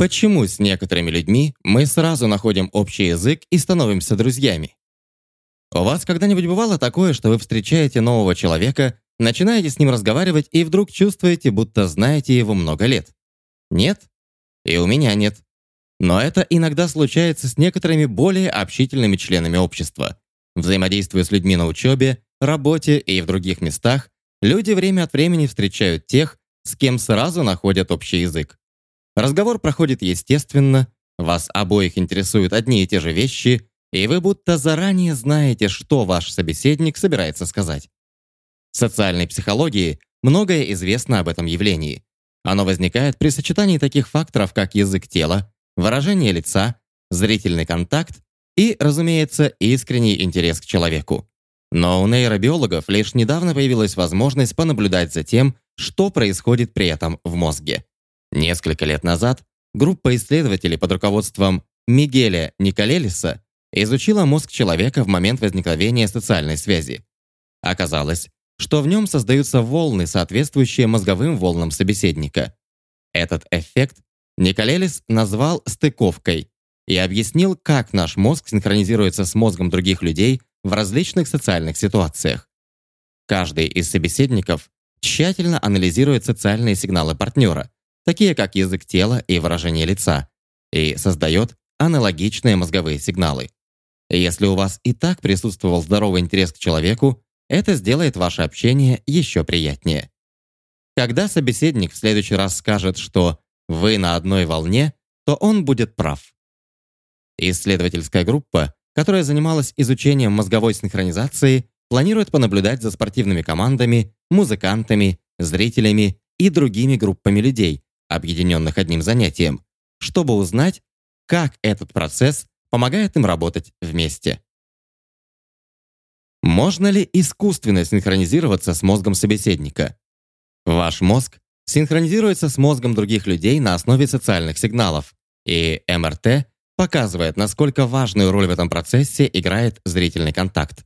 Почему с некоторыми людьми мы сразу находим общий язык и становимся друзьями? У вас когда-нибудь бывало такое, что вы встречаете нового человека, начинаете с ним разговаривать и вдруг чувствуете, будто знаете его много лет? Нет? И у меня нет. Но это иногда случается с некоторыми более общительными членами общества. Взаимодействуя с людьми на учебе, работе и в других местах, люди время от времени встречают тех, с кем сразу находят общий язык. Разговор проходит естественно, вас обоих интересуют одни и те же вещи, и вы будто заранее знаете, что ваш собеседник собирается сказать. В социальной психологии многое известно об этом явлении. Оно возникает при сочетании таких факторов, как язык тела, выражение лица, зрительный контакт и, разумеется, искренний интерес к человеку. Но у нейробиологов лишь недавно появилась возможность понаблюдать за тем, что происходит при этом в мозге. Несколько лет назад группа исследователей под руководством Мигеля Николелиса изучила мозг человека в момент возникновения социальной связи. Оказалось, что в нем создаются волны, соответствующие мозговым волнам собеседника. Этот эффект Николелис назвал «стыковкой» и объяснил, как наш мозг синхронизируется с мозгом других людей в различных социальных ситуациях. Каждый из собеседников тщательно анализирует социальные сигналы партнера, такие как язык тела и выражение лица, и создает аналогичные мозговые сигналы. Если у вас и так присутствовал здоровый интерес к человеку, это сделает ваше общение еще приятнее. Когда собеседник в следующий раз скажет, что вы на одной волне, то он будет прав. Исследовательская группа, которая занималась изучением мозговой синхронизации, планирует понаблюдать за спортивными командами, музыкантами, зрителями и другими группами людей, объединенных одним занятием, чтобы узнать, как этот процесс помогает им работать вместе. Можно ли искусственно синхронизироваться с мозгом собеседника? Ваш мозг синхронизируется с мозгом других людей на основе социальных сигналов, и МРТ показывает, насколько важную роль в этом процессе играет зрительный контакт.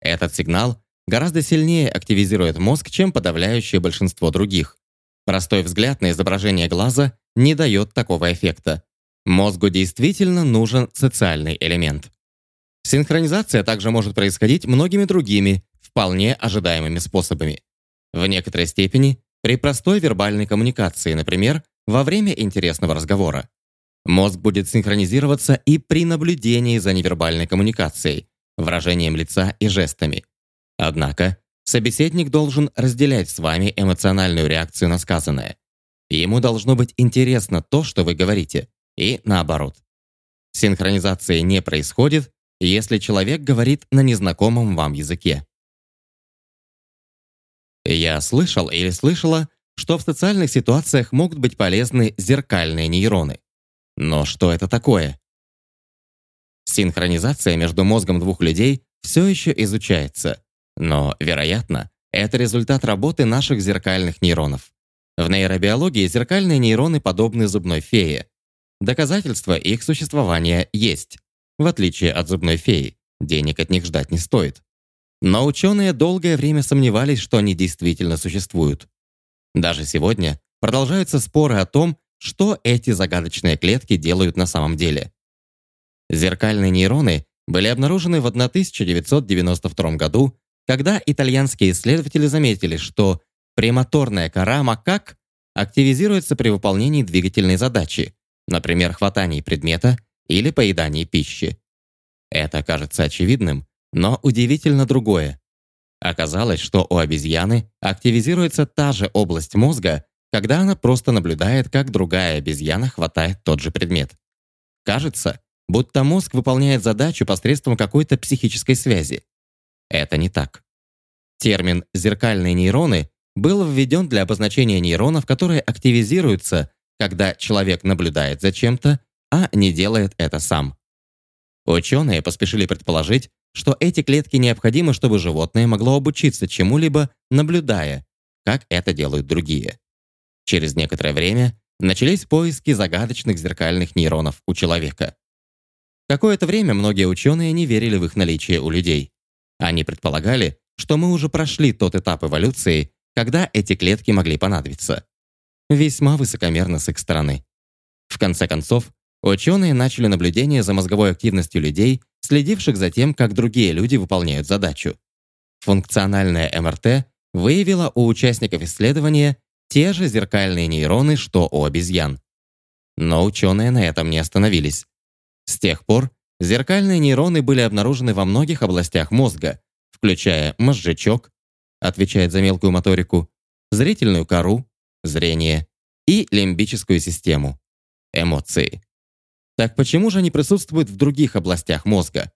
Этот сигнал гораздо сильнее активизирует мозг, чем подавляющее большинство других. Простой взгляд на изображение глаза не дает такого эффекта. Мозгу действительно нужен социальный элемент. Синхронизация также может происходить многими другими, вполне ожидаемыми способами. В некоторой степени при простой вербальной коммуникации, например, во время интересного разговора. Мозг будет синхронизироваться и при наблюдении за невербальной коммуникацией, выражением лица и жестами. Однако, собеседник должен разделять с вами эмоциональную реакцию на сказанное. Ему должно быть интересно то, что вы говорите, и наоборот. Синхронизация не происходит, если человек говорит на незнакомом вам языке. Я слышал или слышала, что в социальных ситуациях могут быть полезны зеркальные нейроны. Но что это такое? Синхронизация между мозгом двух людей все еще изучается, но, вероятно, это результат работы наших зеркальных нейронов. В нейробиологии зеркальные нейроны подобны зубной фее. Доказательства их существования есть. В отличие от зубной феи, денег от них ждать не стоит. Но ученые долгое время сомневались, что они действительно существуют. Даже сегодня продолжаются споры о том, что эти загадочные клетки делают на самом деле. Зеркальные нейроны были обнаружены в 1992 году, когда итальянские исследователи заметили, что премоторная кора макак активизируется при выполнении двигательной задачи, например, хватании предмета или поедании пищи. Это кажется очевидным, но удивительно другое. Оказалось, что у обезьяны активизируется та же область мозга, когда она просто наблюдает, как другая обезьяна хватает тот же предмет. Кажется, будто мозг выполняет задачу посредством какой-то психической связи. Это не так. Термин «зеркальные нейроны» был введен для обозначения нейронов, которые активизируются, когда человек наблюдает за чем-то а не делает это сам. Ученые поспешили предположить, что эти клетки необходимы, чтобы животное могло обучиться чему-либо, наблюдая, как это делают другие. Через некоторое время начались поиски загадочных зеркальных нейронов у человека. Какое-то время многие ученые не верили в их наличие у людей. Они предполагали, что мы уже прошли тот этап эволюции, когда эти клетки могли понадобиться. Весьма высокомерно с их стороны. В конце концов, ученые начали наблюдение за мозговой активностью людей, следивших за тем, как другие люди выполняют задачу. Функциональная МРТ выявила у участников исследования те же зеркальные нейроны, что у обезьян. Но ученые на этом не остановились. С тех пор зеркальные нейроны были обнаружены во многих областях мозга, включая мозжечок, отвечает за мелкую моторику, зрительную кору, зрение и лимбическую систему, эмоции. Так почему же они присутствуют в других областях мозга?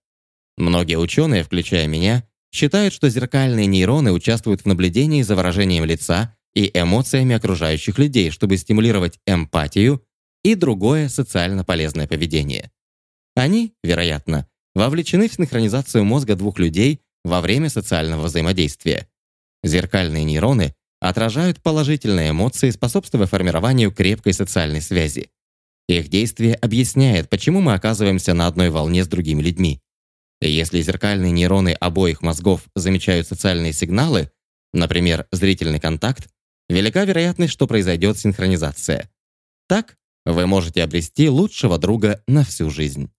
Многие ученые, включая меня, считают, что зеркальные нейроны участвуют в наблюдении за выражением лица и эмоциями окружающих людей, чтобы стимулировать эмпатию и другое социально полезное поведение. Они, вероятно, вовлечены в синхронизацию мозга двух людей во время социального взаимодействия. Зеркальные нейроны отражают положительные эмоции, способствуя формированию крепкой социальной связи. Их действие объясняет, почему мы оказываемся на одной волне с другими людьми. Если зеркальные нейроны обоих мозгов замечают социальные сигналы, например, зрительный контакт, велика вероятность, что произойдет синхронизация. Так, вы можете обрести лучшего друга на всю жизнь.